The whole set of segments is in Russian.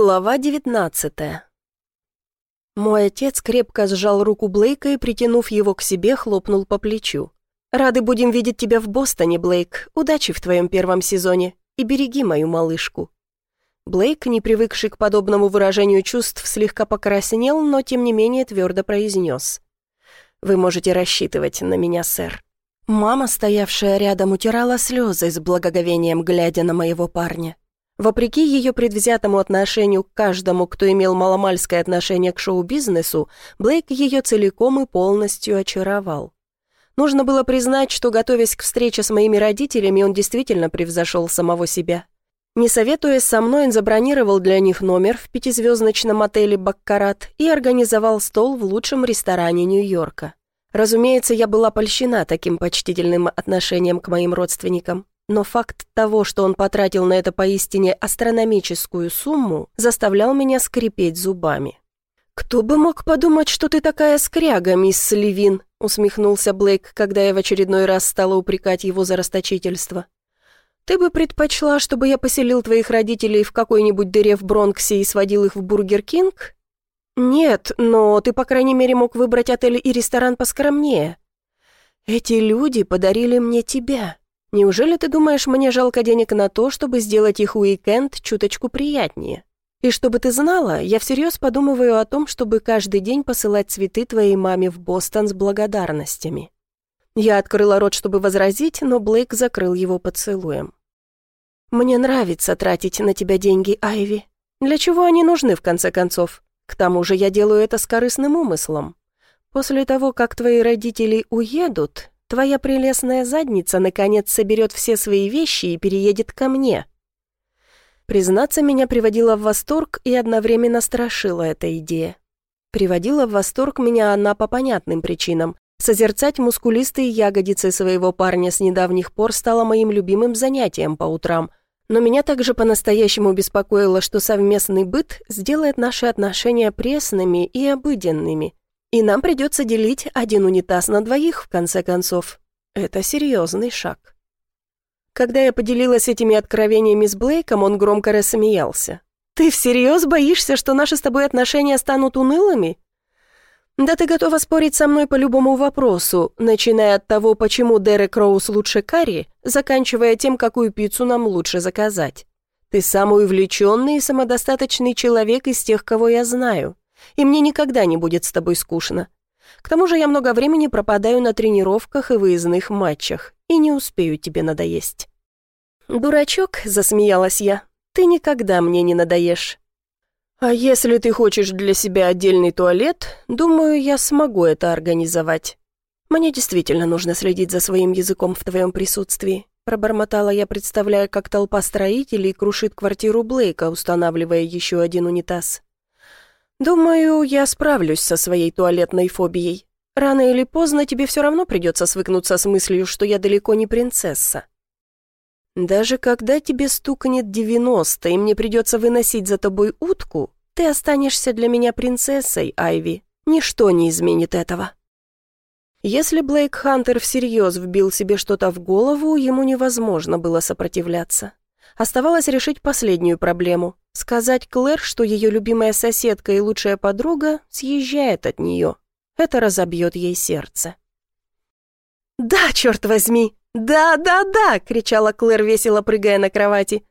Глава 19 Мой отец крепко сжал руку Блейка и, притянув его к себе, хлопнул по плечу. «Рады будем видеть тебя в Бостоне, Блейк. Удачи в твоем первом сезоне. И береги мою малышку». Блейк, не привыкший к подобному выражению чувств, слегка покраснел, но тем не менее твердо произнес. «Вы можете рассчитывать на меня, сэр». Мама, стоявшая рядом, утирала слезы с благоговением, глядя на моего парня. Вопреки ее предвзятому отношению к каждому, кто имел маломальское отношение к шоу-бизнесу, Блейк ее целиком и полностью очаровал. Нужно было признать, что, готовясь к встрече с моими родителями, он действительно превзошел самого себя. Не советуясь со мной, он забронировал для них номер в пятизвездочном отеле «Баккарат» и организовал стол в лучшем ресторане Нью-Йорка. Разумеется, я была польщена таким почтительным отношением к моим родственникам. Но факт того, что он потратил на это поистине астрономическую сумму, заставлял меня скрипеть зубами. «Кто бы мог подумать, что ты такая скряга, мисс Левин?» усмехнулся Блейк, когда я в очередной раз стала упрекать его за расточительство. «Ты бы предпочла, чтобы я поселил твоих родителей в какой-нибудь дыре в Бронксе и сводил их в Бургер Кинг?» «Нет, но ты, по крайней мере, мог выбрать отель и ресторан поскромнее. Эти люди подарили мне тебя, Неужели ты думаешь, мне жалко денег на то, чтобы сделать их уикенд чуточку приятнее? И чтобы ты знала, я всерьез подумываю о том, чтобы каждый день посылать цветы твоей маме в Бостон с благодарностями». Я открыла рот, чтобы возразить, но Блейк закрыл его поцелуем. «Мне нравится тратить на тебя деньги, Айви. Для чего они нужны, в конце концов? К тому же я делаю это с корыстным умыслом. После того, как твои родители уедут, Твоя прелестная задница наконец соберет все свои вещи и переедет ко мне». Признаться, меня приводила в восторг и одновременно страшила эта идея. Приводила в восторг меня она по понятным причинам. Созерцать мускулистые ягодицы своего парня с недавних пор стало моим любимым занятием по утрам. Но меня также по-настоящему беспокоило, что совместный быт сделает наши отношения пресными и обыденными, и нам придется делить один унитаз на двоих, в конце концов. Это серьезный шаг. Когда я поделилась этими откровениями с Блейком, он громко рассмеялся. «Ты всерьез боишься, что наши с тобой отношения станут унылыми?» «Да ты готова спорить со мной по любому вопросу, начиная от того, почему Дерек Роуз лучше Карри, заканчивая тем, какую пиццу нам лучше заказать. Ты самый увлеченный и самодостаточный человек из тех, кого я знаю и мне никогда не будет с тобой скучно. К тому же я много времени пропадаю на тренировках и выездных матчах, и не успею тебе надоесть». «Дурачок», — засмеялась я, — «ты никогда мне не надоешь». «А если ты хочешь для себя отдельный туалет, думаю, я смогу это организовать. Мне действительно нужно следить за своим языком в твоем присутствии», пробормотала я, представляя, как толпа строителей крушит квартиру Блейка, устанавливая еще один унитаз. «Думаю, я справлюсь со своей туалетной фобией. Рано или поздно тебе все равно придется свыкнуться с мыслью, что я далеко не принцесса. Даже когда тебе стукнет девяносто, и мне придется выносить за тобой утку, ты останешься для меня принцессой, Айви. Ничто не изменит этого». Если Блейк Хантер всерьез вбил себе что-то в голову, ему невозможно было сопротивляться. Оставалось решить последнюю проблему Сказать Клэр, что ее любимая соседка и лучшая подруга съезжает от нее. Это разобьет ей сердце. «Да, черт возьми! Да, да, да!» — кричала Клэр, весело прыгая на кровати.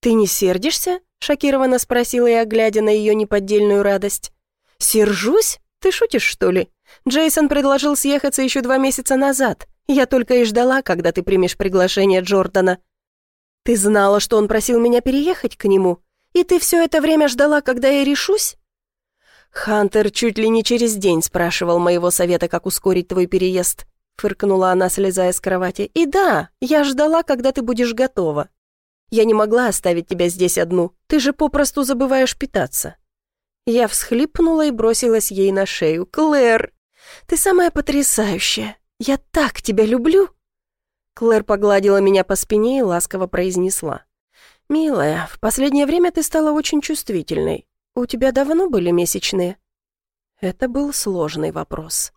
«Ты не сердишься?» — шокированно спросила я, глядя на ее неподдельную радость. «Сержусь? Ты шутишь, что ли? Джейсон предложил съехаться еще два месяца назад. Я только и ждала, когда ты примешь приглашение Джордана. Ты знала, что он просил меня переехать к нему, и ты все это время ждала, когда я решусь?» «Хантер чуть ли не через день спрашивал моего совета, как ускорить твой переезд», фыркнула она, слезая с кровати. «И да, я ждала, когда ты будешь готова. Я не могла оставить тебя здесь одну, ты же попросту забываешь питаться». Я всхлипнула и бросилась ей на шею. «Клэр, ты самая потрясающая! Я так тебя люблю!» Клэр погладила меня по спине и ласково произнесла. «Милая, в последнее время ты стала очень чувствительной. У тебя давно были месячные?» Это был сложный вопрос.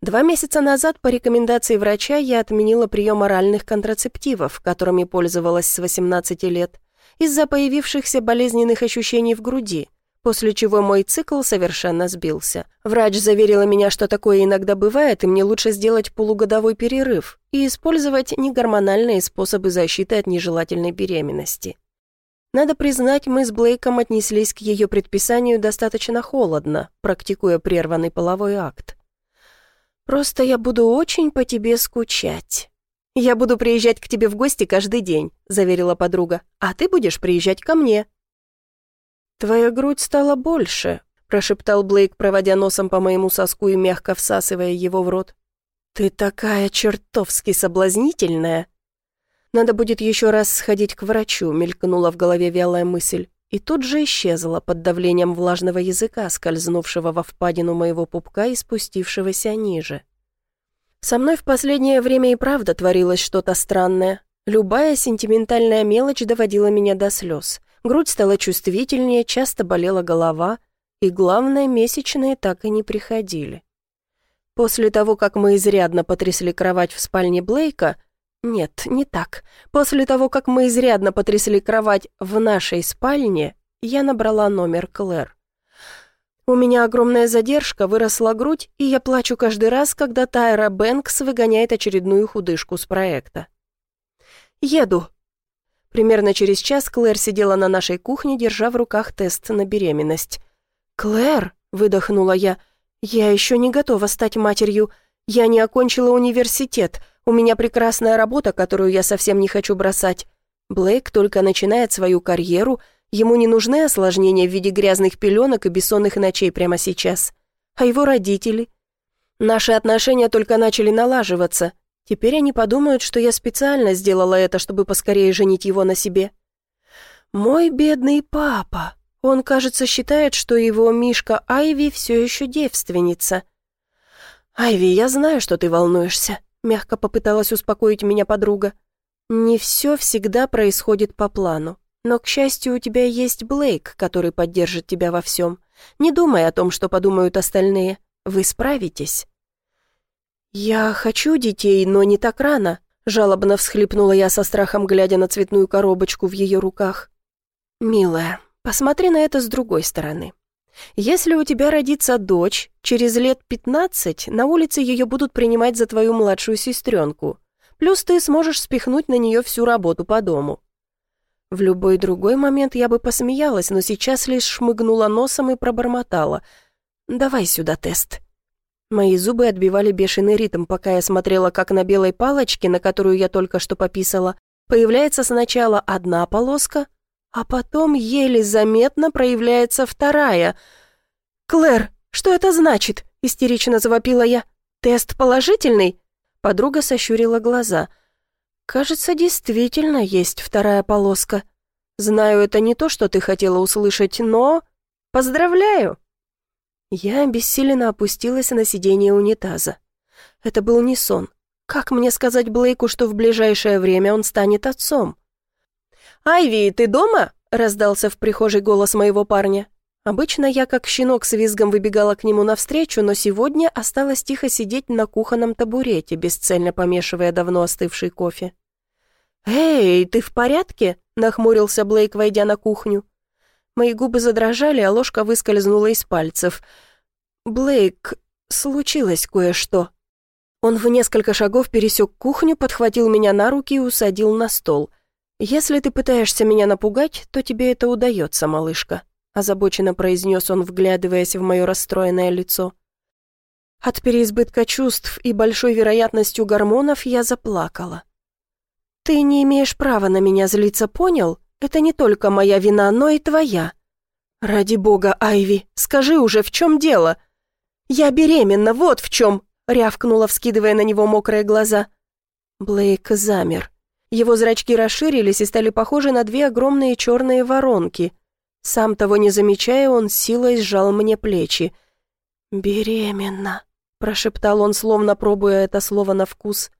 Два месяца назад по рекомендации врача я отменила прием оральных контрацептивов, которыми пользовалась с 18 лет, из-за появившихся болезненных ощущений в груди, после чего мой цикл совершенно сбился. Врач заверила меня, что такое иногда бывает, и мне лучше сделать полугодовой перерыв и использовать негормональные способы защиты от нежелательной беременности. Надо признать, мы с Блейком отнеслись к ее предписанию достаточно холодно, практикуя прерванный половой акт. «Просто я буду очень по тебе скучать». «Я буду приезжать к тебе в гости каждый день», — заверила подруга. «А ты будешь приезжать ко мне». «Твоя грудь стала больше», — прошептал Блейк, проводя носом по моему соску и мягко всасывая его в рот. «Ты такая чертовски соблазнительная!» «Надо будет еще раз сходить к врачу», — мелькнула в голове вялая мысль, и тут же исчезла под давлением влажного языка, скользнувшего во впадину моего пупка и спустившегося ниже. Со мной в последнее время и правда творилось что-то странное. Любая сентиментальная мелочь доводила меня до слез. Грудь стала чувствительнее, часто болела голова, и, главное, месячные так и не приходили. После того, как мы изрядно потрясли кровать в спальне Блейка, нет, не так. После того, как мы изрядно потрясли кровать в нашей спальне, я набрала номер Клэр. У меня огромная задержка, выросла грудь, и я плачу каждый раз, когда Тайра Бэнкс выгоняет очередную худышку с проекта. «Еду». Примерно через час Клэр сидела на нашей кухне, держа в руках тест на беременность. «Клэр», — выдохнула я, — «я еще не готова стать матерью. Я не окончила университет. У меня прекрасная работа, которую я совсем не хочу бросать. Блейк только начинает свою карьеру — Ему не нужны осложнения в виде грязных пеленок и бессонных ночей прямо сейчас. А его родители? Наши отношения только начали налаживаться. Теперь они подумают, что я специально сделала это, чтобы поскорее женить его на себе. Мой бедный папа. Он, кажется, считает, что его Мишка Айви все еще девственница. «Айви, я знаю, что ты волнуешься», — мягко попыталась успокоить меня подруга. «Не все всегда происходит по плану. Но, к счастью, у тебя есть Блейк, который поддержит тебя во всем. Не думай о том, что подумают остальные. Вы справитесь». «Я хочу детей, но не так рано», — жалобно всхлипнула я со страхом, глядя на цветную коробочку в ее руках. «Милая, посмотри на это с другой стороны. Если у тебя родится дочь, через лет пятнадцать на улице ее будут принимать за твою младшую сестренку. Плюс ты сможешь спихнуть на нее всю работу по дому. В любой другой момент я бы посмеялась, но сейчас лишь шмыгнула носом и пробормотала. «Давай сюда тест». Мои зубы отбивали бешеный ритм, пока я смотрела, как на белой палочке, на которую я только что пописала, появляется сначала одна полоска, а потом еле заметно проявляется вторая. «Клэр, что это значит?» — истерично завопила я. «Тест положительный?» Подруга сощурила глаза — «Кажется, действительно есть вторая полоска. Знаю, это не то, что ты хотела услышать, но... Поздравляю!» Я обессиленно опустилась на сиденье унитаза. Это был не сон. Как мне сказать Блейку, что в ближайшее время он станет отцом? «Айви, ты дома?» — раздался в прихожей голос моего парня. Обычно я, как щенок с визгом, выбегала к нему навстречу, но сегодня осталось тихо сидеть на кухонном табурете, бесцельно помешивая давно остывший кофе. «Эй, ты в порядке?» — нахмурился Блейк, войдя на кухню. Мои губы задрожали, а ложка выскользнула из пальцев. «Блейк, случилось кое-что». Он в несколько шагов пересек кухню, подхватил меня на руки и усадил на стол. «Если ты пытаешься меня напугать, то тебе это удается, малышка» озабоченно произнес он, вглядываясь в мое расстроенное лицо. От переизбытка чувств и большой вероятностью гормонов я заплакала. «Ты не имеешь права на меня злиться, понял? Это не только моя вина, но и твоя». «Ради бога, Айви, скажи уже, в чем дело?» «Я беременна, вот в чем!» — рявкнула, вскидывая на него мокрые глаза. Блейк замер. Его зрачки расширились и стали похожи на две огромные черные воронки — сам того не замечая, он силой сжал мне плечи. «Беременна», — прошептал он, словно пробуя это слово на вкус.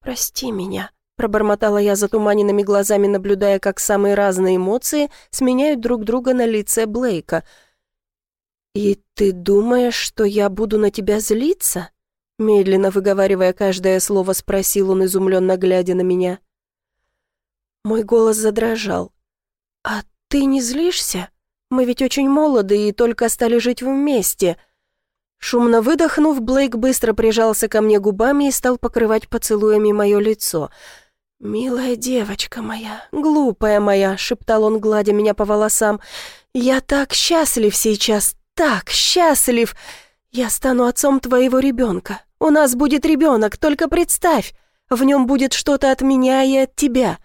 «Прости меня», — пробормотала я затуманенными глазами, наблюдая, как самые разные эмоции сменяют друг друга на лице Блейка. «И ты думаешь, что я буду на тебя злиться?» Медленно выговаривая каждое слово, спросил он, изумленно глядя на меня. Мой голос задрожал. «А ты не злишься? Мы ведь очень молоды и только стали жить вместе». Шумно выдохнув, Блейк быстро прижался ко мне губами и стал покрывать поцелуями мое лицо. «Милая девочка моя, глупая моя», — шептал он, гладя меня по волосам, — «я так счастлив сейчас, так счастлив! Я стану отцом твоего ребенка. У нас будет ребенок, только представь, в нем будет что-то от меня и от тебя.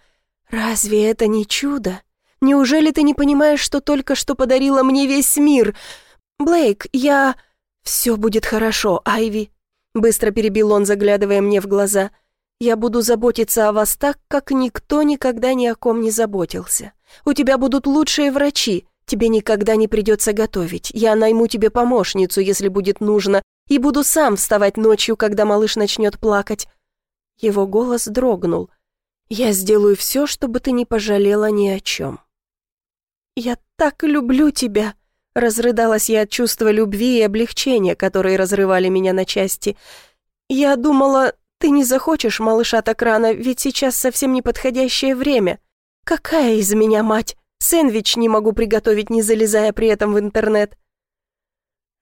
Разве это не чудо? Неужели ты не понимаешь, что только что подарила мне весь мир? Блейк, я...» «Все будет хорошо, Айви», — быстро перебил он, заглядывая мне в глаза. «Я буду заботиться о вас так, как никто никогда ни о ком не заботился. У тебя будут лучшие врачи, тебе никогда не придется готовить. Я найму тебе помощницу, если будет нужно, и буду сам вставать ночью, когда малыш начнет плакать». Его голос дрогнул. «Я сделаю все, чтобы ты не пожалела ни о чем». «Я так люблю тебя!» Разрыдалась я от чувства любви и облегчения, которые разрывали меня на части. «Я думала, ты не захочешь малыша так рано, ведь сейчас совсем неподходящее время. Какая из меня мать? Сэндвич не могу приготовить, не залезая при этом в интернет».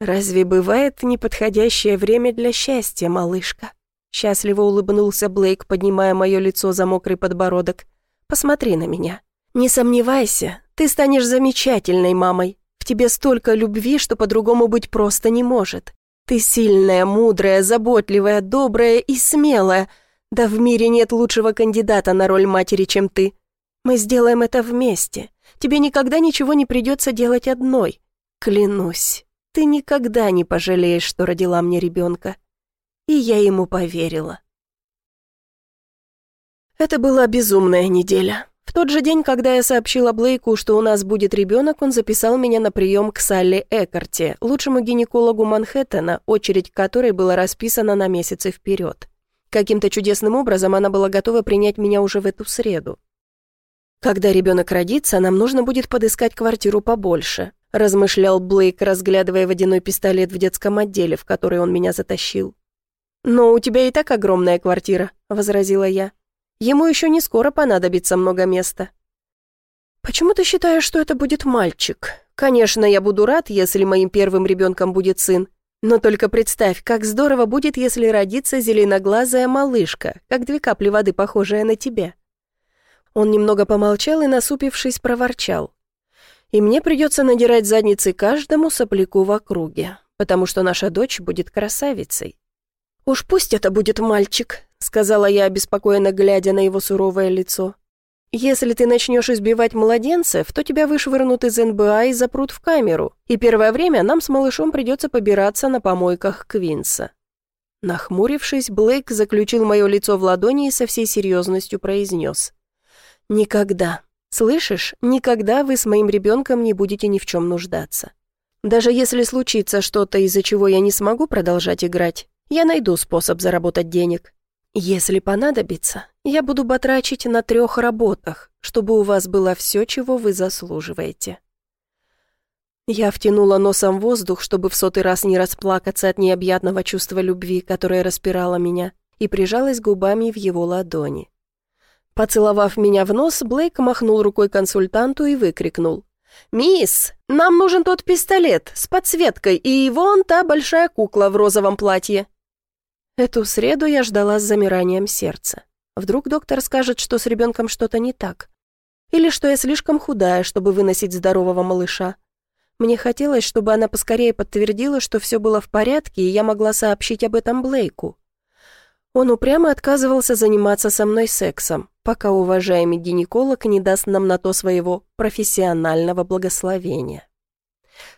«Разве бывает неподходящее время для счастья, малышка?» Счастливо улыбнулся Блейк, поднимая мое лицо за мокрый подбородок. «Посмотри на меня. Не сомневайся, ты станешь замечательной мамой тебе столько любви, что по-другому быть просто не может. Ты сильная, мудрая, заботливая, добрая и смелая. Да в мире нет лучшего кандидата на роль матери, чем ты. Мы сделаем это вместе. Тебе никогда ничего не придется делать одной. Клянусь, ты никогда не пожалеешь, что родила мне ребенка. И я ему поверила. Это была безумная неделя тот же день, когда я сообщила Блейку, что у нас будет ребенок, он записал меня на прием к Салли Экарте, лучшему гинекологу Манхэттена, очередь которой была расписана на месяцы вперед. Каким-то чудесным образом она была готова принять меня уже в эту среду. «Когда ребенок родится, нам нужно будет подыскать квартиру побольше», размышлял Блейк, разглядывая водяной пистолет в детском отделе, в который он меня затащил. «Но у тебя и так огромная квартира», — возразила я. Ему еще не скоро понадобится много места. Почему ты считаешь, что это будет мальчик? Конечно, я буду рад, если моим первым ребенком будет сын. Но только представь, как здорово будет, если родится зеленоглазая малышка, как две капли воды, похожая на тебя. Он немного помолчал и, насупившись, проворчал. И мне придется надирать задницы каждому сопляку в округе, потому что наша дочь будет красавицей. Уж пусть это будет мальчик, — сказала я, обеспокоенно глядя на его суровое лицо. «Если ты начнешь избивать младенцев, то тебя вышвырнут из НБА и запрут в камеру, и первое время нам с малышом придется побираться на помойках Квинса». Нахмурившись, Блейк заключил мое лицо в ладони и со всей серьезностью произнес. «Никогда, слышишь, никогда вы с моим ребенком не будете ни в чем нуждаться. Даже если случится что-то, из-за чего я не смогу продолжать играть, я найду способ заработать денег. «Если понадобится, я буду батрачить на трех работах, чтобы у вас было все, чего вы заслуживаете». Я втянула носом воздух, чтобы в сотый раз не расплакаться от необъятного чувства любви, которое распирало меня, и прижалась губами в его ладони. Поцеловав меня в нос, Блейк махнул рукой консультанту и выкрикнул. «Мисс, нам нужен тот пистолет с подсветкой и вон та большая кукла в розовом платье». Эту среду я ждала с замиранием сердца. Вдруг доктор скажет, что с ребенком что-то не так. Или что я слишком худая, чтобы выносить здорового малыша. Мне хотелось, чтобы она поскорее подтвердила, что все было в порядке, и я могла сообщить об этом Блейку. Он упрямо отказывался заниматься со мной сексом, пока уважаемый гинеколог не даст нам на то своего профессионального благословения.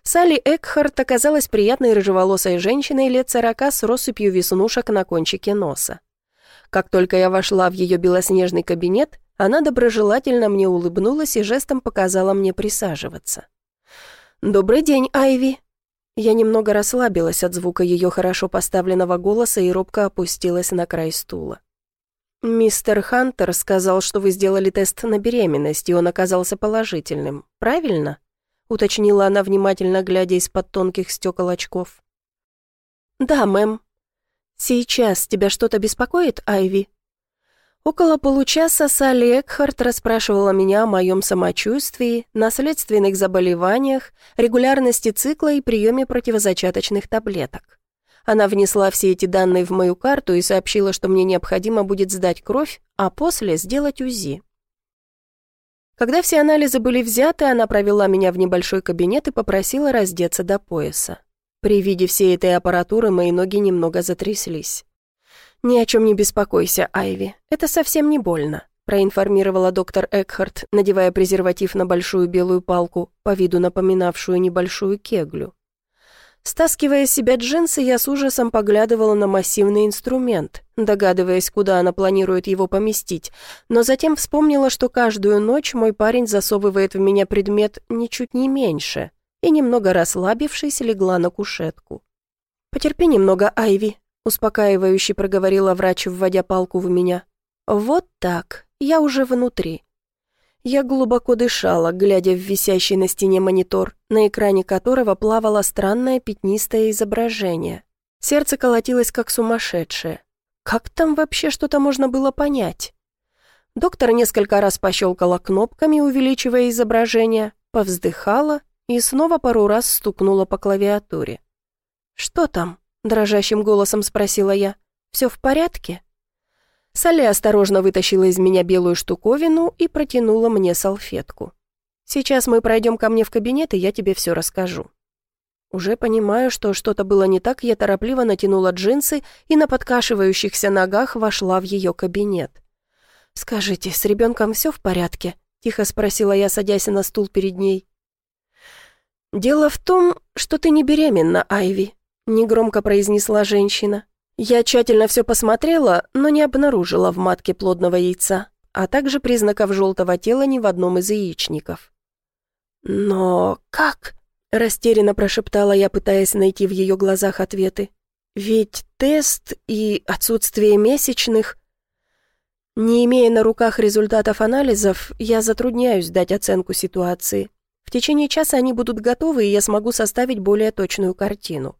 Салли Экхарт оказалась приятной рыжеволосой женщиной лет сорока с россыпью веснушек на кончике носа. Как только я вошла в ее белоснежный кабинет, она доброжелательно мне улыбнулась и жестом показала мне присаживаться. «Добрый день, Айви!» Я немного расслабилась от звука ее хорошо поставленного голоса и робко опустилась на край стула. «Мистер Хантер сказал, что вы сделали тест на беременность, и он оказался положительным. Правильно?» — уточнила она, внимательно глядя из-под тонких стекол очков. «Да, мэм. Сейчас тебя что-то беспокоит, Айви?» Около получаса Салли Экхарт расспрашивала меня о моем самочувствии, наследственных заболеваниях, регулярности цикла и приеме противозачаточных таблеток. Она внесла все эти данные в мою карту и сообщила, что мне необходимо будет сдать кровь, а после сделать УЗИ. Когда все анализы были взяты, она провела меня в небольшой кабинет и попросила раздеться до пояса. При виде всей этой аппаратуры мои ноги немного затряслись. «Ни о чем не беспокойся, Айви, это совсем не больно», проинформировала доктор Экхарт, надевая презерватив на большую белую палку, по виду напоминавшую небольшую кеглю. Стаскивая с себя джинсы, я с ужасом поглядывала на массивный инструмент, догадываясь, куда она планирует его поместить, но затем вспомнила, что каждую ночь мой парень засовывает в меня предмет ничуть не меньше, и, немного расслабившись, легла на кушетку. «Потерпи немного, Айви», успокаивающе проговорила врач, вводя палку в меня. «Вот так, я уже внутри». Я глубоко дышала, глядя в висящий на стене монитор, на экране которого плавало странное пятнистое изображение. Сердце колотилось как сумасшедшее. Как там вообще что-то можно было понять? Доктор несколько раз пощелкала кнопками, увеличивая изображение, повздыхала и снова пару раз стукнула по клавиатуре. «Что там?» дрожащим голосом спросила я. «Все в порядке?» Салли осторожно вытащила из меня белую штуковину и протянула мне салфетку. «Сейчас мы пройдем ко мне в кабинет, и я тебе все расскажу». Уже понимаю, что что-то было не так, я торопливо натянула джинсы и на подкашивающихся ногах вошла в ее кабинет. «Скажите, с ребенком все в порядке?» — тихо спросила я, садясь на стул перед ней. «Дело в том, что ты не беременна, Айви», негромко произнесла женщина. Я тщательно все посмотрела, но не обнаружила в матке плодного яйца, а также признаков желтого тела ни в одном из яичников. «Но как?» – растерянно прошептала я, пытаясь найти в ее глазах ответы. «Ведь тест и отсутствие месячных...» Не имея на руках результатов анализов, я затрудняюсь дать оценку ситуации. В течение часа они будут готовы, и я смогу составить более точную картину.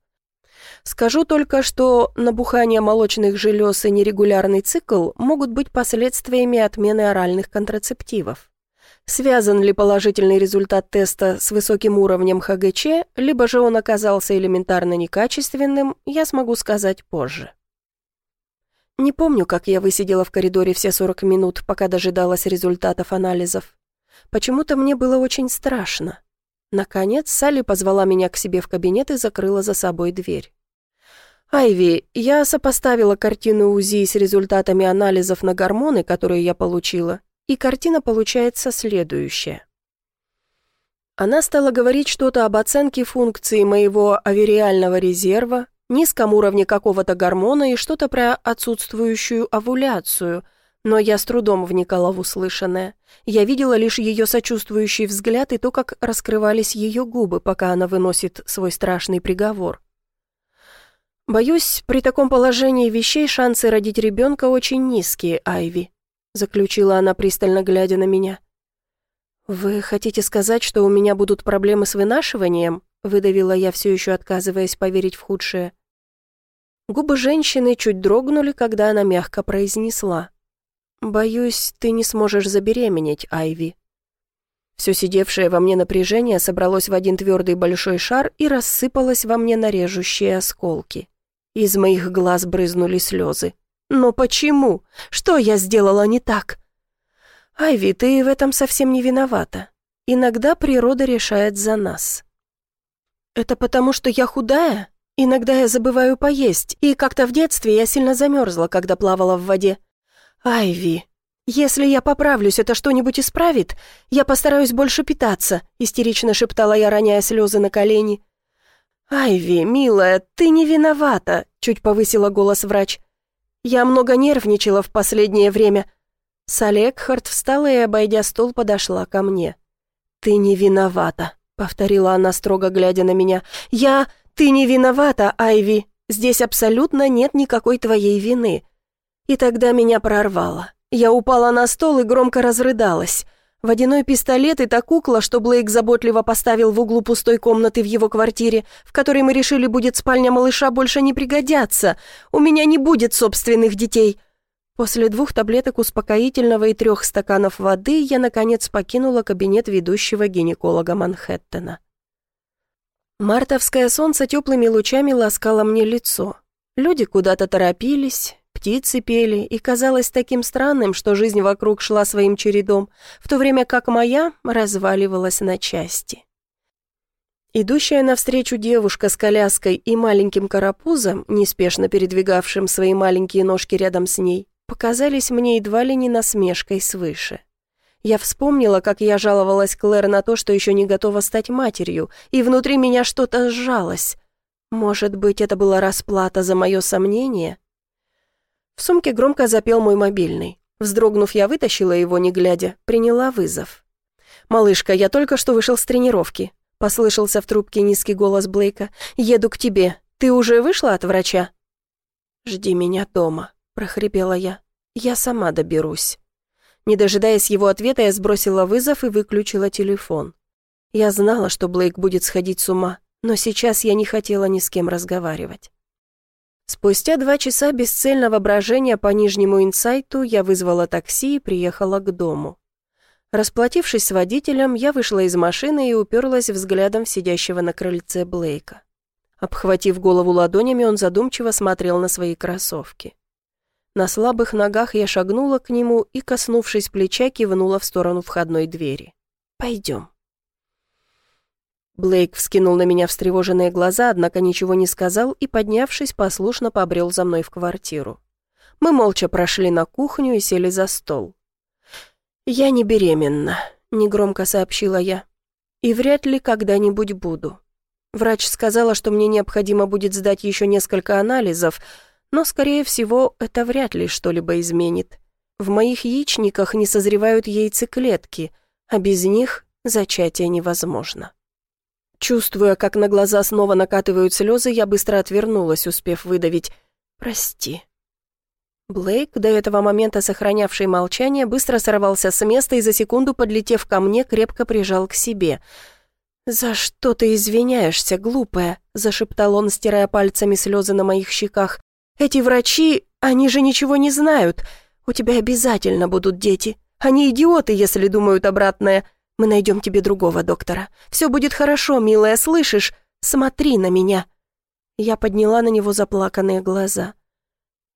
Скажу только, что набухание молочных желез и нерегулярный цикл могут быть последствиями отмены оральных контрацептивов. Связан ли положительный результат теста с высоким уровнем ХГЧ, либо же он оказался элементарно некачественным, я смогу сказать позже. Не помню, как я высидела в коридоре все 40 минут, пока дожидалась результатов анализов. Почему-то мне было очень страшно. Наконец, Салли позвала меня к себе в кабинет и закрыла за собой дверь. «Айви, я сопоставила картину УЗИ с результатами анализов на гормоны, которые я получила, и картина получается следующая». Она стала говорить что-то об оценке функции моего авериального резерва, низком уровне какого-то гормона и что-то про отсутствующую овуляцию, но я с трудом вникала в услышанное. Я видела лишь ее сочувствующий взгляд и то, как раскрывались ее губы, пока она выносит свой страшный приговор. «Боюсь, при таком положении вещей шансы родить ребенка очень низкие, Айви», заключила она, пристально глядя на меня. «Вы хотите сказать, что у меня будут проблемы с вынашиванием?» выдавила я, все еще отказываясь поверить в худшее. Губы женщины чуть дрогнули, когда она мягко произнесла. «Боюсь, ты не сможешь забеременеть, Айви». Все сидевшее во мне напряжение собралось в один твердый большой шар и рассыпалось во мне на режущие осколки. Из моих глаз брызнули слезы. «Но почему? Что я сделала не так?» «Айви, ты в этом совсем не виновата. Иногда природа решает за нас». «Это потому, что я худая? Иногда я забываю поесть, и как-то в детстве я сильно замерзла, когда плавала в воде. Айви, если я поправлюсь, это что-нибудь исправит? Я постараюсь больше питаться», истерично шептала я, роняя слезы на колени. «Айви, милая, ты не виновата», — чуть повысила голос врач. «Я много нервничала в последнее время». Салли Экхарт встала и, обойдя стол, подошла ко мне. «Ты не виновата», — повторила она, строго глядя на меня. «Я... Ты не виновата, Айви. Здесь абсолютно нет никакой твоей вины». И тогда меня прорвало. Я упала на стол и громко разрыдалась. Водяной пистолет и та кукла, что Блейк заботливо поставил в углу пустой комнаты в его квартире, в которой мы решили будет спальня малыша, больше не пригодятся. У меня не будет собственных детей. После двух таблеток успокоительного и трех стаканов воды я, наконец, покинула кабинет ведущего гинеколога Манхэттена. Мартовское солнце теплыми лучами ласкало мне лицо. Люди куда-то торопились, птицы пели, и казалось таким странным, что жизнь вокруг шла своим чередом, в то время как моя разваливалась на части. Идущая навстречу девушка с коляской и маленьким карапузом, неспешно передвигавшим свои маленькие ножки рядом с ней, показались мне едва ли не насмешкой свыше. Я вспомнила, как я жаловалась Клэр на то, что еще не готова стать матерью, и внутри меня что-то сжалось. Может быть, это была расплата за мое сомнение? В сумке громко запел мой мобильный. Вздрогнув, я вытащила его, не глядя, приняла вызов. «Малышка, я только что вышел с тренировки», — послышался в трубке низкий голос Блейка. «Еду к тебе. Ты уже вышла от врача?» «Жди меня дома», — прохрипела я. «Я сама доберусь». Не дожидаясь его ответа, я сбросила вызов и выключила телефон. Я знала, что Блейк будет сходить с ума, но сейчас я не хотела ни с кем разговаривать. Спустя два часа бесцельного брожения по Нижнему инсайту я вызвала такси и приехала к дому. Расплатившись с водителем, я вышла из машины и уперлась взглядом в сидящего на крыльце Блейка. Обхватив голову ладонями, он задумчиво смотрел на свои кроссовки. На слабых ногах я шагнула к нему и, коснувшись плеча, кивнула в сторону входной двери. «Пойдем». Блейк вскинул на меня встревоженные глаза, однако ничего не сказал и, поднявшись, послушно побрел за мной в квартиру. Мы молча прошли на кухню и сели за стол. «Я не беременна», — негромко сообщила я. «И вряд ли когда-нибудь буду. Врач сказала, что мне необходимо будет сдать еще несколько анализов, но, скорее всего, это вряд ли что-либо изменит. В моих яичниках не созревают яйцеклетки, а без них зачатие невозможно. Чувствуя, как на глаза снова накатывают слезы, я быстро отвернулась, успев выдавить «Прости». Блейк, до этого момента сохранявший молчание, быстро сорвался с места и за секунду, подлетев ко мне, крепко прижал к себе. «За что ты извиняешься, глупая?» – зашептал он, стирая пальцами слезы на моих щеках. Эти врачи, они же ничего не знают. У тебя обязательно будут дети. Они идиоты, если думают обратное. Мы найдем тебе другого доктора. Все будет хорошо, милая, слышишь? Смотри на меня». Я подняла на него заплаканные глаза.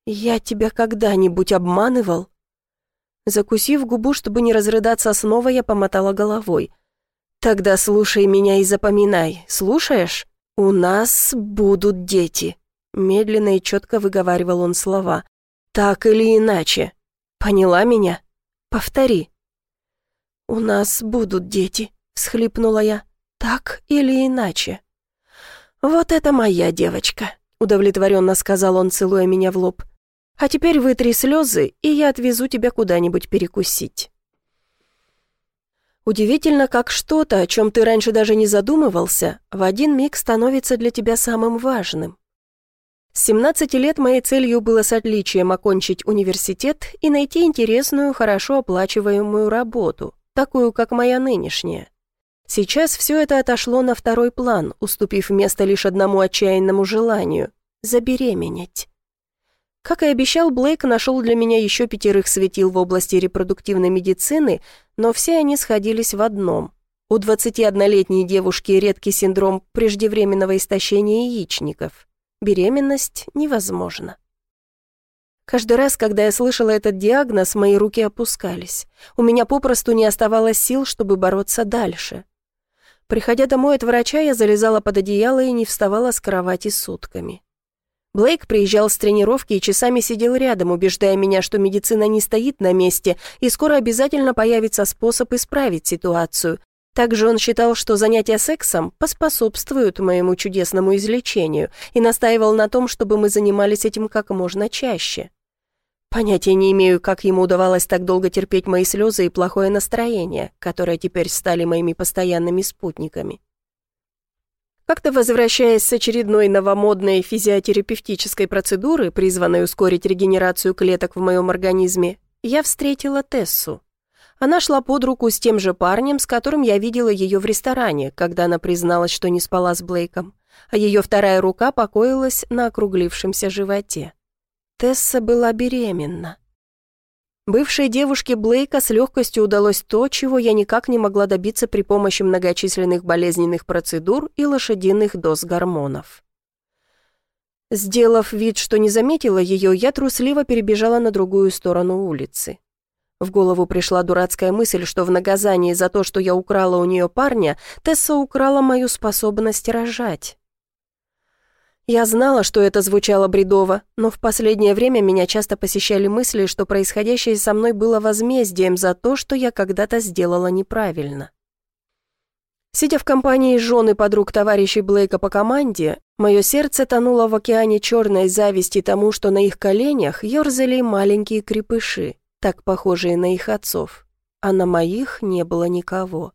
«Я тебя когда-нибудь обманывал?» Закусив губу, чтобы не разрыдаться снова, я помотала головой. «Тогда слушай меня и запоминай. Слушаешь? У нас будут дети». Медленно и четко выговаривал он слова. «Так или иначе. Поняла меня? Повтори». «У нас будут дети», — всхлипнула я. «Так или иначе». «Вот это моя девочка», — удовлетворенно сказал он, целуя меня в лоб. «А теперь вытри слезы, и я отвезу тебя куда-нибудь перекусить». Удивительно, как что-то, о чем ты раньше даже не задумывался, в один миг становится для тебя самым важным. С 17 лет моей целью было с отличием окончить университет и найти интересную, хорошо оплачиваемую работу, такую, как моя нынешняя. Сейчас все это отошло на второй план, уступив место лишь одному отчаянному желанию – забеременеть. Как и обещал, Блейк нашел для меня еще пятерых светил в области репродуктивной медицины, но все они сходились в одном. У 21-летней девушки редкий синдром преждевременного истощения яичников – беременность невозможна. Каждый раз, когда я слышала этот диагноз, мои руки опускались. У меня попросту не оставалось сил, чтобы бороться дальше. Приходя домой от врача, я залезала под одеяло и не вставала с кровати сутками. Блейк приезжал с тренировки и часами сидел рядом, убеждая меня, что медицина не стоит на месте, и скоро обязательно появится способ исправить ситуацию, также он считал, что занятия сексом поспособствуют моему чудесному излечению и настаивал на том, чтобы мы занимались этим как можно чаще. Понятия не имею, как ему удавалось так долго терпеть мои слезы и плохое настроение, которые теперь стали моими постоянными спутниками. Как-то возвращаясь с очередной новомодной физиотерапевтической процедуры, призванной ускорить регенерацию клеток в моем организме, я встретила Тессу. Она шла под руку с тем же парнем, с которым я видела ее в ресторане, когда она призналась, что не спала с Блейком, а ее вторая рука покоилась на округлившемся животе. Тесса была беременна. Бывшей девушке Блейка с легкостью удалось то, чего я никак не могла добиться при помощи многочисленных болезненных процедур и лошадиных доз гормонов. Сделав вид, что не заметила ее, я трусливо перебежала на другую сторону улицы. В голову пришла дурацкая мысль, что в наказании за то, что я украла у нее парня, Тесса украла мою способность рожать. Я знала, что это звучало бредово, но в последнее время меня часто посещали мысли, что происходящее со мной было возмездием за то, что я когда-то сделала неправильно. Сидя в компании жены подруг товарищей Блейка по команде, мое сердце тонуло в океане черной зависти тому, что на их коленях ерзали маленькие крепыши, так похожие на их отцов, а на моих не было никого.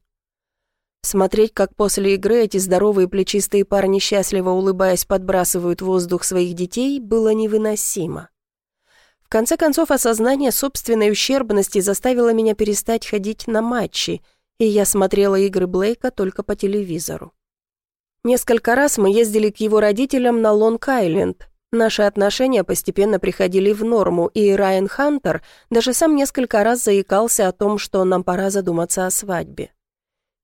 Смотреть, как после игры эти здоровые плечистые парни, счастливо улыбаясь, подбрасывают воздух своих детей, было невыносимо. В конце концов, осознание собственной ущербности заставило меня перестать ходить на матчи, и я смотрела игры Блейка только по телевизору. Несколько раз мы ездили к его родителям на Лонг-Айленд. Наши отношения постепенно приходили в норму, и Райан Хантер даже сам несколько раз заикался о том, что нам пора задуматься о свадьбе.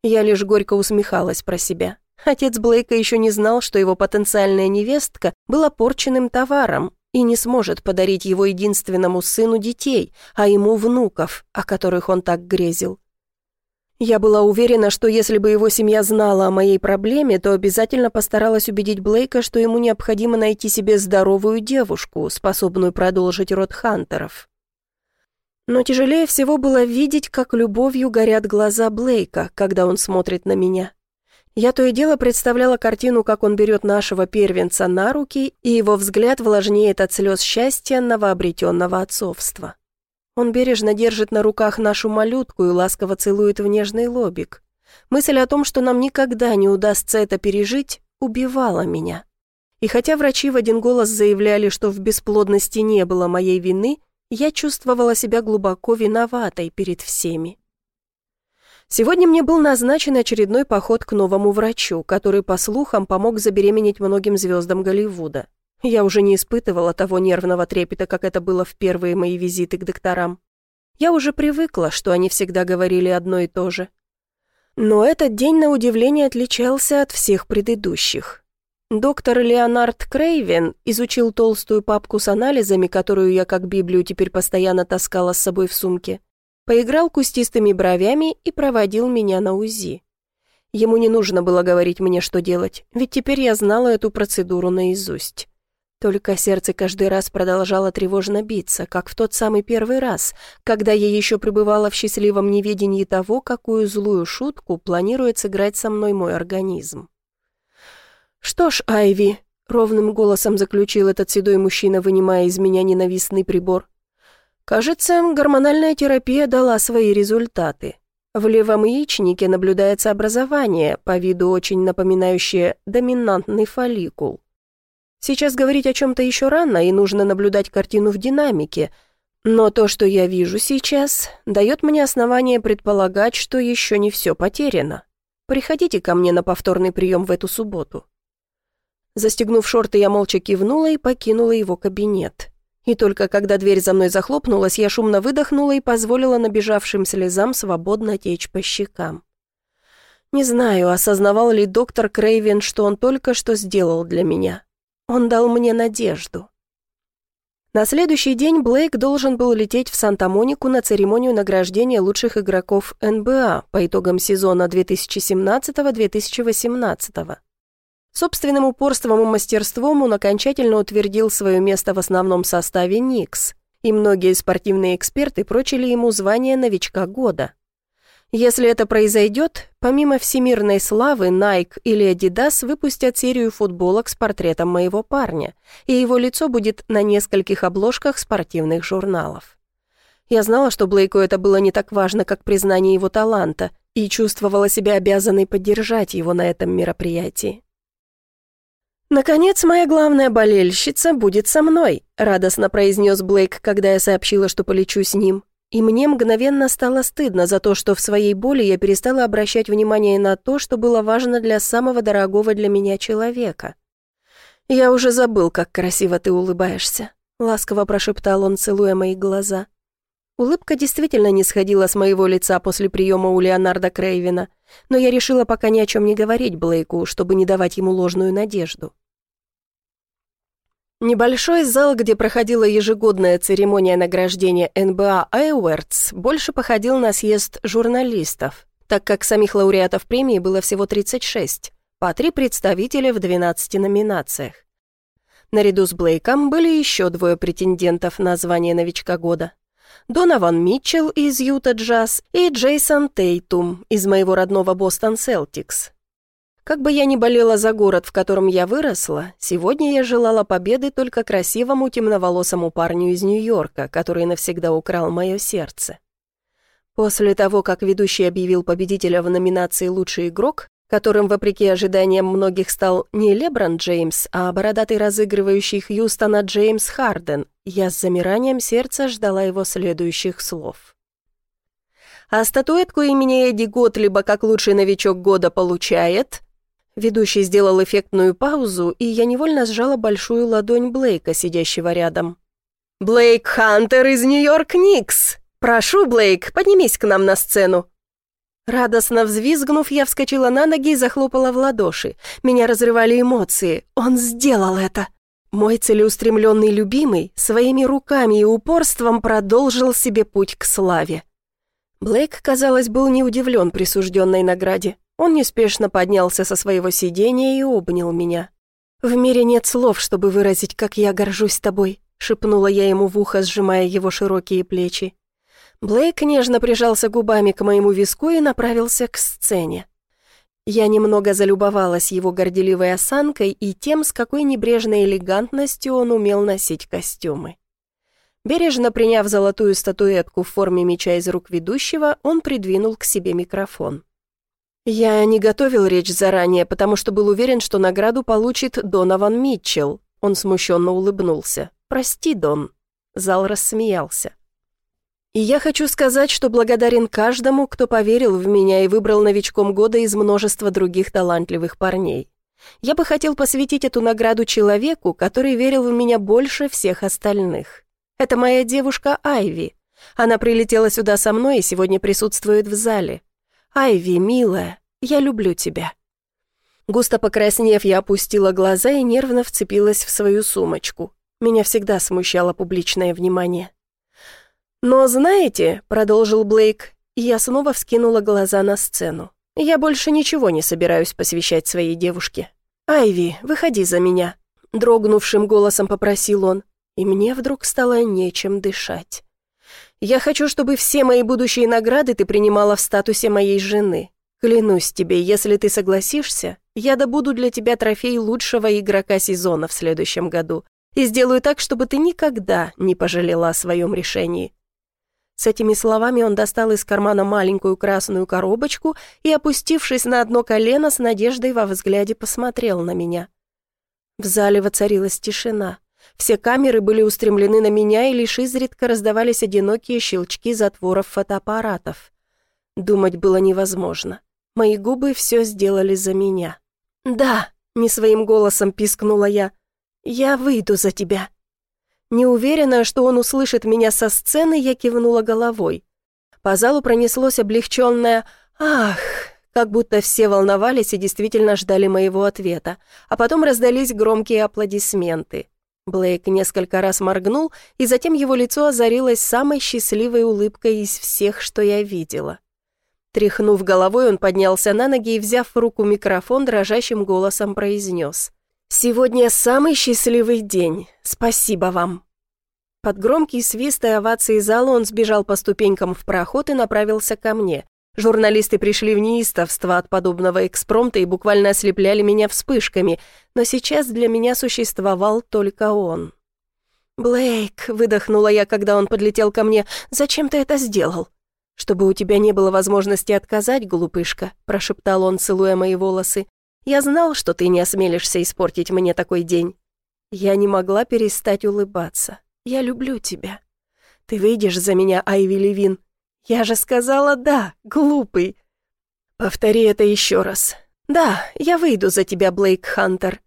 Я лишь горько усмехалась про себя. Отец Блейка еще не знал, что его потенциальная невестка была порченным товаром и не сможет подарить его единственному сыну детей, а ему внуков, о которых он так грезил. Я была уверена, что если бы его семья знала о моей проблеме, то обязательно постаралась убедить Блейка, что ему необходимо найти себе здоровую девушку, способную продолжить род Хантеров. Но тяжелее всего было видеть, как любовью горят глаза Блейка, когда он смотрит на меня. Я то и дело представляла картину, как он берет нашего первенца на руки, и его взгляд влажнеет от слез счастья новообретенного отцовства. Он бережно держит на руках нашу малютку и ласково целует в нежный лобик. Мысль о том, что нам никогда не удастся это пережить, убивала меня. И хотя врачи в один голос заявляли, что в бесплодности не было моей вины, я чувствовала себя глубоко виноватой перед всеми. Сегодня мне был назначен очередной поход к новому врачу, который, по слухам, помог забеременеть многим звездам Голливуда. Я уже не испытывала того нервного трепета, как это было в первые мои визиты к докторам. Я уже привыкла, что они всегда говорили одно и то же. Но этот день, на удивление, отличался от всех предыдущих. Доктор Леонард Крейвен изучил толстую папку с анализами, которую я как Библию теперь постоянно таскала с собой в сумке. Поиграл кустистыми бровями и проводил меня на УЗИ. Ему не нужно было говорить мне, что делать, ведь теперь я знала эту процедуру наизусть. Только сердце каждый раз продолжало тревожно биться, как в тот самый первый раз, когда я еще пребывала в счастливом неведении того, какую злую шутку планирует сыграть со мной мой организм. «Что ж, Айви», — ровным голосом заключил этот седой мужчина, вынимая из меня ненавистный прибор. «Кажется, гормональная терапия дала свои результаты. В левом яичнике наблюдается образование, по виду очень напоминающее доминантный фолликул. Сейчас говорить о чем-то еще рано, и нужно наблюдать картину в динамике, но то, что я вижу сейчас, дает мне основание предполагать, что еще не все потеряно. Приходите ко мне на повторный прием в эту субботу». Застегнув шорты, я молча кивнула и покинула его кабинет. И только когда дверь за мной захлопнулась, я шумно выдохнула и позволила набежавшим слезам свободно течь по щекам. Не знаю, осознавал ли доктор Крейвен, что он только что сделал для меня. Он дал мне надежду. На следующий день Блейк должен был лететь в Санта-Монику на церемонию награждения лучших игроков НБА по итогам сезона 2017-2018. Собственным упорством и мастерством он окончательно утвердил свое место в основном составе Никс, и многие спортивные эксперты прочили ему звание новичка года. Если это произойдет, помимо всемирной славы, Nike или Adidas выпустят серию футболок с портретом моего парня, и его лицо будет на нескольких обложках спортивных журналов. Я знала, что Блейку это было не так важно, как признание его таланта, и чувствовала себя обязанной поддержать его на этом мероприятии. «Наконец, моя главная болельщица будет со мной», радостно произнес Блейк, когда я сообщила, что полечу с ним. И мне мгновенно стало стыдно за то, что в своей боли я перестала обращать внимание на то, что было важно для самого дорогого для меня человека. «Я уже забыл, как красиво ты улыбаешься», — ласково прошептал он, целуя мои глаза. Улыбка действительно не сходила с моего лица после приема у Леонарда Крейвина, но я решила пока ни о чем не говорить Блейку, чтобы не давать ему ложную надежду. Небольшой зал, где проходила ежегодная церемония награждения НБА Awards, больше походил на съезд журналистов, так как самих лауреатов премии было всего 36, по три представителя в 12 номинациях. Наряду с Блейком были еще двое претендентов на звание новичка года. Донован Митчелл из Юта Джаз и Джейсон Тейтум из моего родного Бостон Селтикс. Как бы я ни болела за город, в котором я выросла, сегодня я желала победы только красивому темноволосому парню из Нью-Йорка, который навсегда украл мое сердце. После того, как ведущий объявил победителя в номинации «Лучший игрок», которым, вопреки ожиданиям многих, стал не Леброн Джеймс, а бородатый разыгрывающий Хьюстона Джеймс Харден, я с замиранием сердца ждала его следующих слов. А статуэтку имени Эдди Готлиба как лучший новичок года получает... Ведущий сделал эффектную паузу, и я невольно сжала большую ладонь Блейка, сидящего рядом. «Блейк Хантер из Нью-Йорк Никс! Прошу, Блейк, поднимись к нам на сцену!» Радостно взвизгнув, я вскочила на ноги и захлопала в ладоши. Меня разрывали эмоции. Он сделал это. Мой целеустремленный любимый своими руками и упорством продолжил себе путь к славе. Блейк, казалось, был не удивлен присужденной награде. Он неспешно поднялся со своего сидения и обнял меня. «В мире нет слов, чтобы выразить, как я горжусь тобой», шепнула я ему в ухо, сжимая его широкие плечи. Блейк нежно прижался губами к моему виску и направился к сцене. Я немного залюбовалась его горделивой осанкой и тем, с какой небрежной элегантностью он умел носить костюмы. Бережно приняв золотую статуэтку в форме меча из рук ведущего, он придвинул к себе микрофон. Я не готовил речь заранее, потому что был уверен, что награду получит Донован Митчелл. Он смущенно улыбнулся. «Прости, Дон». Зал рассмеялся. И я хочу сказать, что благодарен каждому, кто поверил в меня и выбрал новичком года из множества других талантливых парней. Я бы хотел посвятить эту награду человеку, который верил в меня больше всех остальных. Это моя девушка Айви. Она прилетела сюда со мной и сегодня присутствует в зале. Айви, милая, я люблю тебя. Густо покраснев, я опустила глаза и нервно вцепилась в свою сумочку. Меня всегда смущало публичное внимание. «Но знаете», — продолжил Блейк, я снова вскинула глаза на сцену. «Я больше ничего не собираюсь посвящать своей девушке. Айви, выходи за меня», — дрогнувшим голосом попросил он, и мне вдруг стало нечем дышать. «Я хочу, чтобы все мои будущие награды ты принимала в статусе моей жены. Клянусь тебе, если ты согласишься, я добуду для тебя трофей лучшего игрока сезона в следующем году и сделаю так, чтобы ты никогда не пожалела о своем решении. С этими словами он достал из кармана маленькую красную коробочку и, опустившись на одно колено, с надеждой во взгляде посмотрел на меня. В зале воцарилась тишина. Все камеры были устремлены на меня, и лишь изредка раздавались одинокие щелчки затворов фотоаппаратов. Думать было невозможно. Мои губы все сделали за меня. «Да», — не своим голосом пискнула я, — «я выйду за тебя». Неуверенная, что он услышит меня со сцены, я кивнула головой. По залу пронеслось облегченное «Ах!», как будто все волновались и действительно ждали моего ответа, а потом раздались громкие аплодисменты. Блейк несколько раз моргнул, и затем его лицо озарилось самой счастливой улыбкой из всех, что я видела. Тряхнув головой, он поднялся на ноги и, взяв в руку микрофон, дрожащим голосом произнес. «Сегодня самый счастливый день. Спасибо вам». Под громкий свист и овации зала он сбежал по ступенькам в проход и направился ко мне. Журналисты пришли в неистовство от подобного экспромта и буквально ослепляли меня вспышками, но сейчас для меня существовал только он. «Блейк», — выдохнула я, когда он подлетел ко мне, — «зачем ты это сделал?» «Чтобы у тебя не было возможности отказать, глупышка», — прошептал он, целуя мои волосы. «Я знал, что ты не осмелишься испортить мне такой день». Я не могла перестать улыбаться. Я люблю тебя. Ты выйдешь за меня, Айви Левин? Я же сказала «да», глупый. Повтори это еще раз. Да, я выйду за тебя, Блейк Хантер.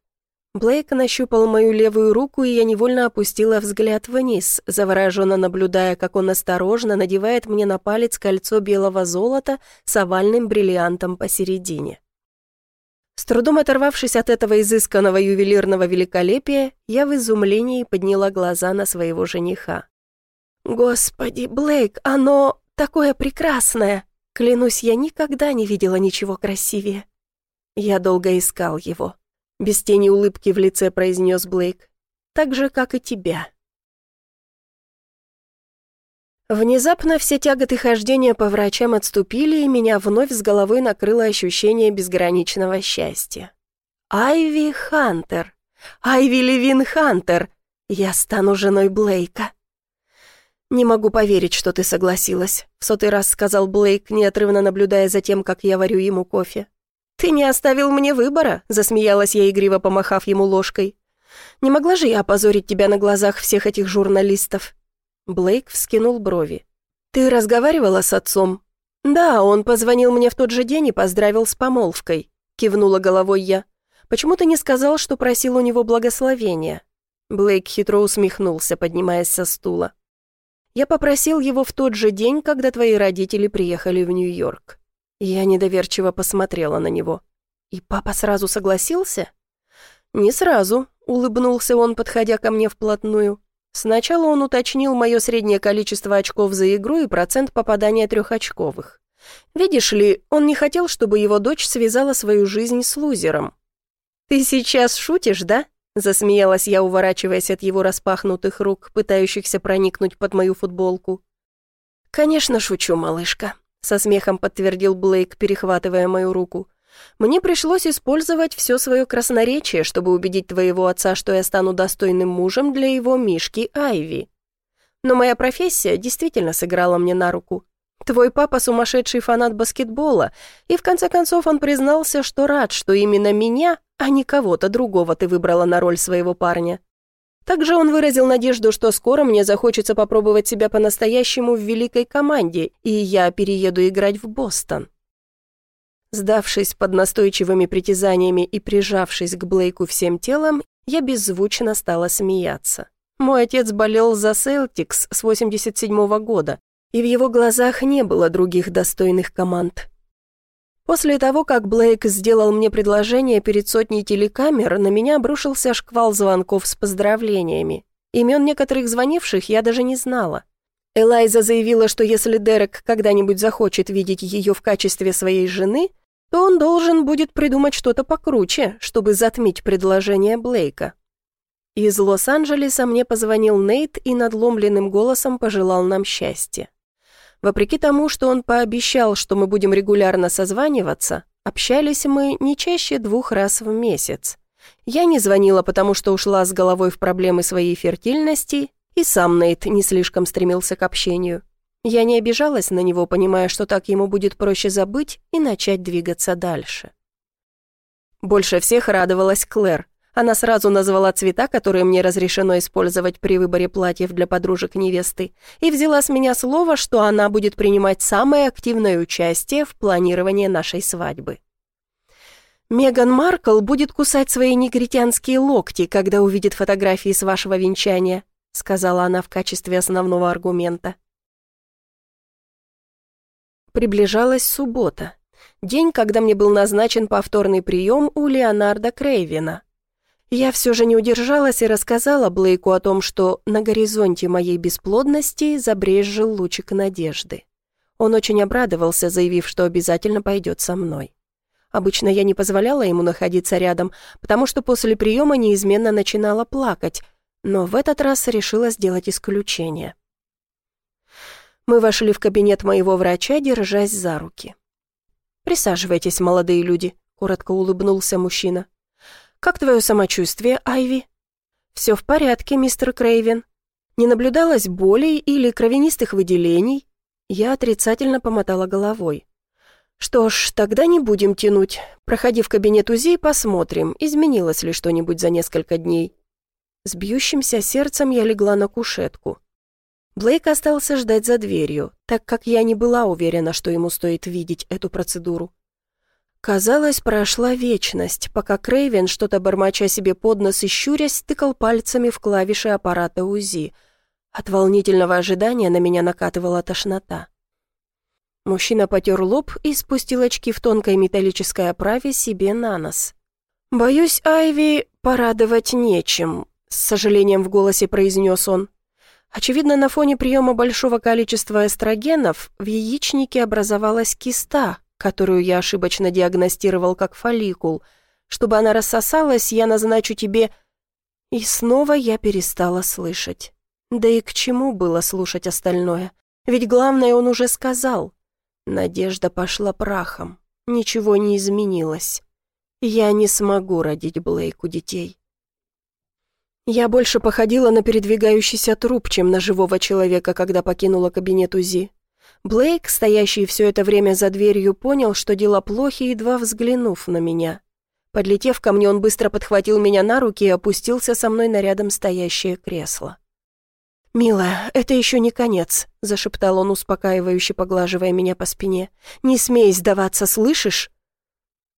Блейк нащупал мою левую руку, и я невольно опустила взгляд вниз, завороженно наблюдая, как он осторожно надевает мне на палец кольцо белого золота с овальным бриллиантом посередине. С трудом оторвавшись от этого изысканного ювелирного великолепия, я в изумлении подняла глаза на своего жениха. «Господи, Блейк, оно такое прекрасное! Клянусь, я никогда не видела ничего красивее!» Я долго искал его. Без тени улыбки в лице произнес Блейк. «Так же, как и тебя». Внезапно все тяготы хождения по врачам отступили, и меня вновь с головой накрыло ощущение безграничного счастья. «Айви Хантер! Айви Левин Хантер! Я стану женой Блейка!» «Не могу поверить, что ты согласилась», — в сотый раз сказал Блейк, неотрывно наблюдая за тем, как я варю ему кофе. «Ты не оставил мне выбора», — засмеялась я, игриво помахав ему ложкой. «Не могла же я опозорить тебя на глазах всех этих журналистов?» Блейк вскинул брови. «Ты разговаривала с отцом?» «Да, он позвонил мне в тот же день и поздравил с помолвкой», — кивнула головой я. «Почему ты не сказал, что просил у него благословения?» Блейк хитро усмехнулся, поднимаясь со стула. «Я попросил его в тот же день, когда твои родители приехали в Нью-Йорк. Я недоверчиво посмотрела на него. «И папа сразу согласился?» «Не сразу», — улыбнулся он, подходя ко мне вплотную. Сначала он уточнил мое среднее количество очков за игру и процент попадания трехочковых. Видишь ли, он не хотел, чтобы его дочь связала свою жизнь с лузером. «Ты сейчас шутишь, да?» — засмеялась я, уворачиваясь от его распахнутых рук, пытающихся проникнуть под мою футболку. «Конечно шучу, малышка со смехом подтвердил Блейк, перехватывая мою руку. «Мне пришлось использовать все свое красноречие, чтобы убедить твоего отца, что я стану достойным мужем для его Мишки Айви. Но моя профессия действительно сыграла мне на руку. Твой папа сумасшедший фанат баскетбола, и в конце концов он признался, что рад, что именно меня, а не кого-то другого ты выбрала на роль своего парня. Также он выразил надежду, что скоро мне захочется попробовать себя по-настоящему в великой команде, и я перееду играть в Бостон. Сдавшись под настойчивыми притязаниями и прижавшись к Блейку всем телом, я беззвучно стала смеяться. Мой отец болел за Селтикс с 87 -го года, и в его глазах не было других достойных команд. После того, как Блейк сделал мне предложение перед сотней телекамер, на меня обрушился шквал звонков с поздравлениями. Имен некоторых звонивших я даже не знала. Элайза заявила, что если Дерек когда-нибудь захочет видеть ее в качестве своей жены, то он должен будет придумать что-то покруче, чтобы затмить предложение Блейка. Из Лос-Анджелеса мне позвонил Нейт и надломленным голосом пожелал нам счастья. Вопреки тому, что он пообещал, что мы будем регулярно созваниваться, общались мы не чаще двух раз в месяц. Я не звонила, потому что ушла с головой в проблемы своей фертильности, и сам Нейт не слишком стремился к общению. Я не обижалась на него, понимая, что так ему будет проще забыть и начать двигаться дальше. Больше всех радовалась Клэр, она сразу назвала цвета, которые мне разрешено использовать при выборе платьев для подружек невесты, и взяла с меня слово, что она будет принимать самое активное участие в планировании нашей свадьбы. Меган Маркл будет кусать свои негритянские локти, когда увидит фотографии с вашего венчания, сказала она в качестве основного аргумента. Приближалась суббота, день, когда мне был назначен повторный прием у Леонарда Крейвина. Я все же не удержалась и рассказала Блейку о том, что на горизонте моей бесплодности забрезжил лучик надежды. Он очень обрадовался, заявив, что обязательно пойдет со мной. Обычно я не позволяла ему находиться рядом, потому что после приема неизменно начинала плакать, но в этот раз решила сделать исключение. Мы вошли в кабинет моего врача, держась за руки. «Присаживайтесь, молодые люди», — коротко улыбнулся мужчина. Как твое самочувствие, Айви?» «Все в порядке, мистер Крейвен. Не наблюдалось болей или кровянистых выделений?» Я отрицательно помотала головой. «Что ж, тогда не будем тянуть. Проходи в кабинет УЗИ и посмотрим, изменилось ли что-нибудь за несколько дней». С бьющимся сердцем я легла на кушетку. Блейк остался ждать за дверью, так как я не была уверена, что ему стоит видеть эту процедуру. Казалось, прошла вечность, пока Крейвен, что-то бормоча себе под нос и щурясь, тыкал пальцами в клавиши аппарата УЗИ. От волнительного ожидания на меня накатывала тошнота. Мужчина потер лоб и спустил очки в тонкой металлической оправе себе на нос. «Боюсь, Айви, порадовать нечем», — с сожалением в голосе произнес он. Очевидно, на фоне приема большого количества эстрогенов в яичнике образовалась киста, которую я ошибочно диагностировал как фолликул. Чтобы она рассосалась, я назначу тебе... И снова я перестала слышать. Да и к чему было слушать остальное? Ведь главное он уже сказал. Надежда пошла прахом. Ничего не изменилось. Я не смогу родить Блейку детей. Я больше походила на передвигающийся труп, чем на живого человека, когда покинула кабинет УЗИ. Блейк, стоящий все это время за дверью, понял, что дела плохи, едва взглянув на меня. Подлетев ко мне, он быстро подхватил меня на руки и опустился со мной на рядом стоящее кресло. «Милая, это еще не конец», — зашептал он, успокаивающе поглаживая меня по спине. «Не смей сдаваться, слышишь?»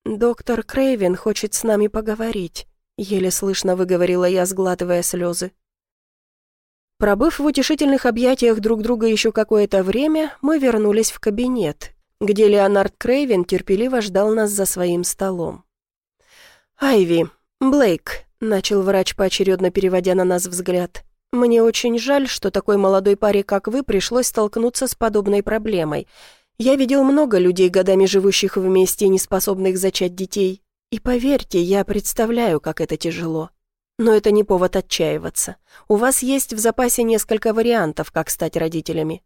«Доктор Крейвен хочет с нами поговорить», — еле слышно выговорила я, сглатывая слезы. Пробыв в утешительных объятиях друг друга еще какое-то время, мы вернулись в кабинет, где Леонард Крейвен терпеливо ждал нас за своим столом. «Айви, Блейк», — начал врач, поочередно переводя на нас взгляд, «мне очень жаль, что такой молодой паре, как вы, пришлось столкнуться с подобной проблемой. Я видел много людей, годами живущих вместе и не способных зачать детей. И поверьте, я представляю, как это тяжело. Но это не повод отчаиваться. У вас есть в запасе несколько вариантов, как стать родителями.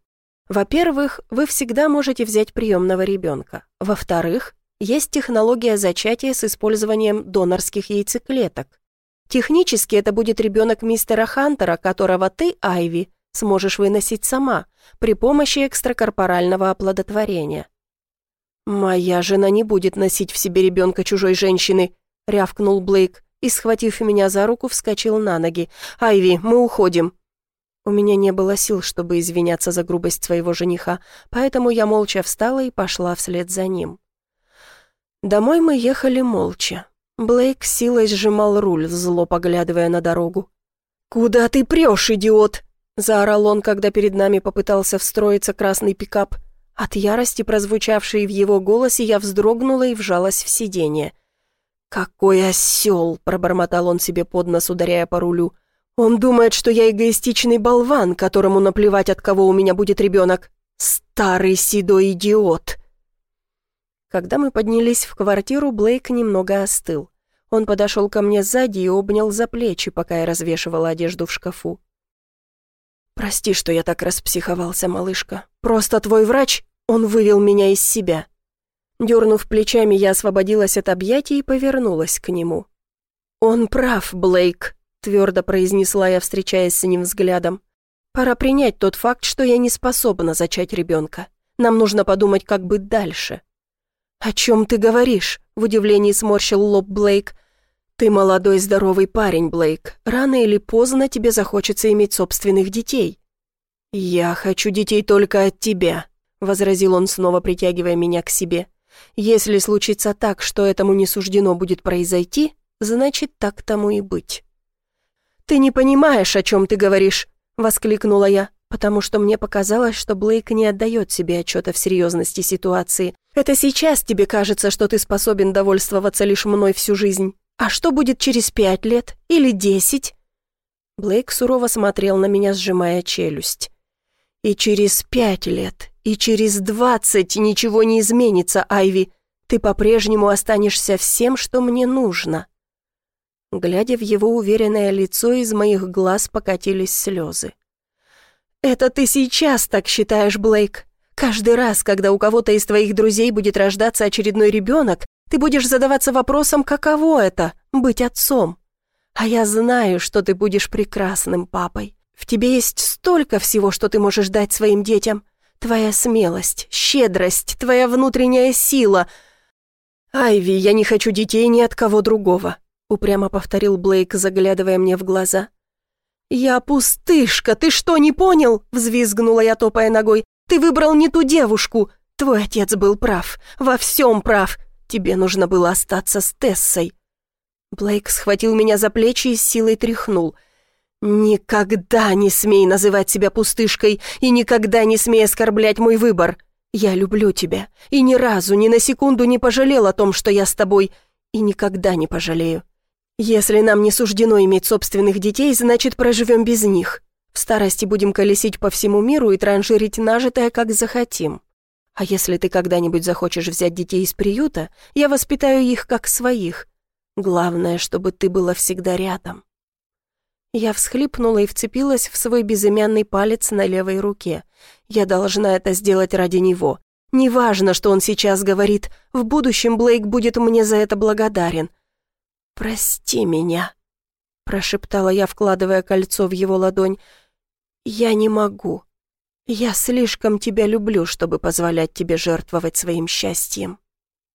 Во-первых, вы всегда можете взять приемного ребенка. Во-вторых, есть технология зачатия с использованием донорских яйцеклеток. Технически это будет ребенок мистера Хантера, которого ты, Айви, сможешь выносить сама при помощи экстракорпорального оплодотворения. «Моя жена не будет носить в себе ребенка чужой женщины», — рявкнул Блейк и, схватив меня за руку, вскочил на ноги. «Айви, мы уходим». У меня не было сил, чтобы извиняться за грубость своего жениха, поэтому я молча встала и пошла вслед за ним. Домой мы ехали молча. Блейк силой сжимал руль, зло поглядывая на дорогу. «Куда ты прешь, идиот?» Заорал он, когда перед нами попытался встроиться красный пикап. От ярости, прозвучавшей в его голосе, я вздрогнула и вжалась в сиденье. «Какой осел!» — пробормотал он себе под нос, ударяя по рулю. «Он думает, что я эгоистичный болван, которому наплевать, от кого у меня будет ребенок. Старый седой идиот!» Когда мы поднялись в квартиру, Блейк немного остыл. Он подошел ко мне сзади и обнял за плечи, пока я развешивала одежду в шкафу. «Прости, что я так распсиховался, малышка. Просто твой врач, он вывел меня из себя». Дернув плечами, я освободилась от объятий и повернулась к нему. «Он прав, Блейк», — твердо произнесла я, встречаясь с ним взглядом. «Пора принять тот факт, что я не способна зачать ребенка. Нам нужно подумать, как быть дальше». «О чем ты говоришь?» — в удивлении сморщил лоб Блейк. «Ты молодой здоровый парень, Блейк. Рано или поздно тебе захочется иметь собственных детей». «Я хочу детей только от тебя», — возразил он, снова притягивая меня к себе. «Если случится так, что этому не суждено будет произойти, значит, так тому и быть». «Ты не понимаешь, о чем ты говоришь», — воскликнула я, потому что мне показалось, что Блейк не отдает себе отчета в серьезности ситуации. «Это сейчас тебе кажется, что ты способен довольствоваться лишь мной всю жизнь. А что будет через пять лет или десять?» Блейк сурово смотрел на меня, сжимая челюсть. «И через пять лет, и через двадцать ничего не изменится, Айви. Ты по-прежнему останешься всем, что мне нужно». Глядя в его уверенное лицо, из моих глаз покатились слезы. «Это ты сейчас так считаешь, Блейк? Каждый раз, когда у кого-то из твоих друзей будет рождаться очередной ребенок, ты будешь задаваться вопросом, каково это — быть отцом. А я знаю, что ты будешь прекрасным папой. В тебе есть столько всего, что ты можешь дать своим детям. Твоя смелость, щедрость, твоя внутренняя сила. «Айви, я не хочу детей ни от кого другого», — упрямо повторил Блейк, заглядывая мне в глаза. «Я пустышка, ты что, не понял?» — взвизгнула я, топая ногой. «Ты выбрал не ту девушку. Твой отец был прав, во всем прав. Тебе нужно было остаться с Тессой». Блейк схватил меня за плечи и с силой тряхнул. «Никогда не смей называть себя пустышкой и никогда не смей оскорблять мой выбор. Я люблю тебя и ни разу, ни на секунду не пожалел о том, что я с тобой, и никогда не пожалею. Если нам не суждено иметь собственных детей, значит, проживем без них. В старости будем колесить по всему миру и транжирить нажитое, как захотим. А если ты когда-нибудь захочешь взять детей из приюта, я воспитаю их как своих. Главное, чтобы ты была всегда рядом». Я всхлипнула и вцепилась в свой безымянный палец на левой руке. Я должна это сделать ради него. Неважно, что он сейчас говорит, в будущем Блейк будет мне за это благодарен. «Прости меня», — прошептала я, вкладывая кольцо в его ладонь. «Я не могу. Я слишком тебя люблю, чтобы позволять тебе жертвовать своим счастьем».